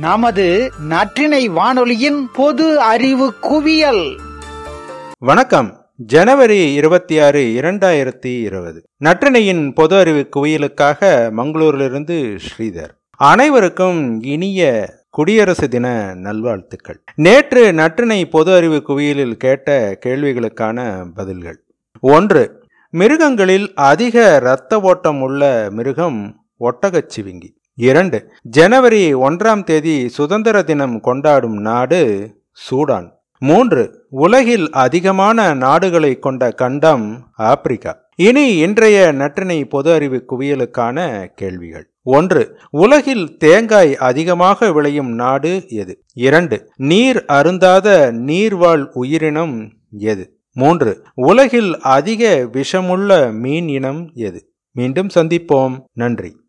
நமது நற்றினை வானொலியின் பொது அறிவு குவியல். வணக்கம். ஜனவரி இருபத்தி ஆறு இரண்டாயிரத்தி இருபது. நற்றினையின் பொது அறிவு குவியலுக்காக மங்களூரிலிருந்து ஸ்ரீதர். அனைவருக்கும் இனிய குடியரசு தின நல்வாழ்த்துக்கள். நேற்று நற்றினை பொது அறிவு குவியலில் கேட்ட கேள்விகளுக்கான பதில்கள். ஒன்று மிருகங்களில் அதிக இரத்த ஓட்டம் உள்ள மிருகம் ஒட்டகச்சிவிங்கி. இரண்டு. ஜனவரி ஒன்றாம் தேதி சுதந்திர தினம் கொண்டாடும் நாடு சூடான். மூன்று. உலகில் அதிகமான நாடுகளை கொண்ட கண்டம் ஆப்பிரிக்கா. இனி இன்றைய நற்றினை பொது அறிவு குவியலுக்கான கேள்விகள். ஒன்று. உலகில் தேங்காய் அதிகமாக விளையும் நாடு எது? இரண்டு. நீர் அருந்தாத நீர்வாழ் உயிரினம் எது? மூன்று. உலகில் அதிக விஷமுள்ள மீன் இனம் எது? மீண்டும் சந்திப்போம். நன்றி.